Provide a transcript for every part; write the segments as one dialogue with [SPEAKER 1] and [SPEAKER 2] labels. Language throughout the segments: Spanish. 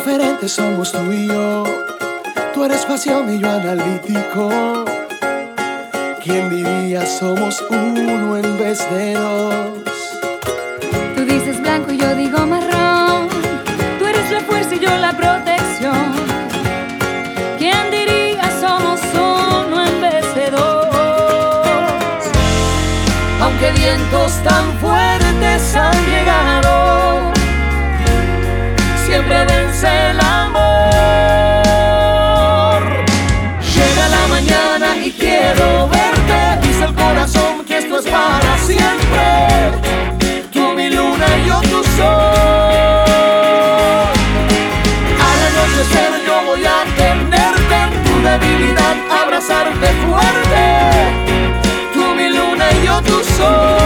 [SPEAKER 1] fuerte somos tú y yo. Tú eres pasión y yo analítico. ¿Quién diría somos uno en vez de dos?
[SPEAKER 2] Tú dices blanco y yo digo marrón. Tú eres la fuerza y yo la protección. ¿Quién diría somos uno en vez de dos?
[SPEAKER 1] Aunque vientos tan fuertes han llegado, abrazarte fuerte. Tú mi luna y yo tu sol.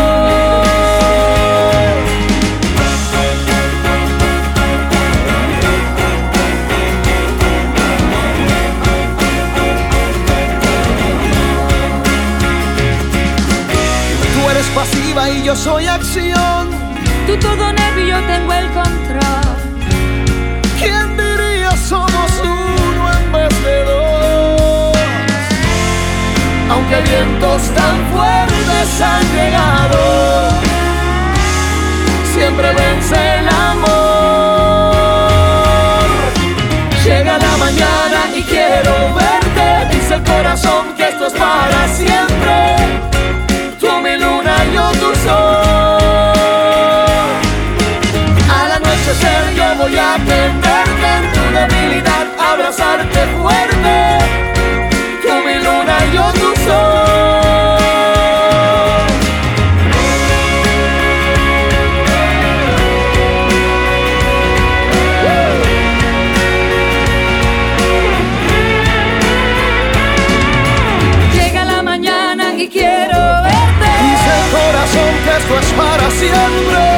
[SPEAKER 1] Tú eres pasiva y yo soy acción.
[SPEAKER 2] Tú todo nervio tengo el
[SPEAKER 1] tan fuertes han llegado, siempre vence el amor. Llega la mañana y quiero verte, dice el corazón que esto es para siempre. Tú mi luna, yo tu sol. Al anochecer yo voy a tenerte en tu debilidad, abrazarte
[SPEAKER 2] quiero verte.
[SPEAKER 1] Dice el corazón que esto es para siempre.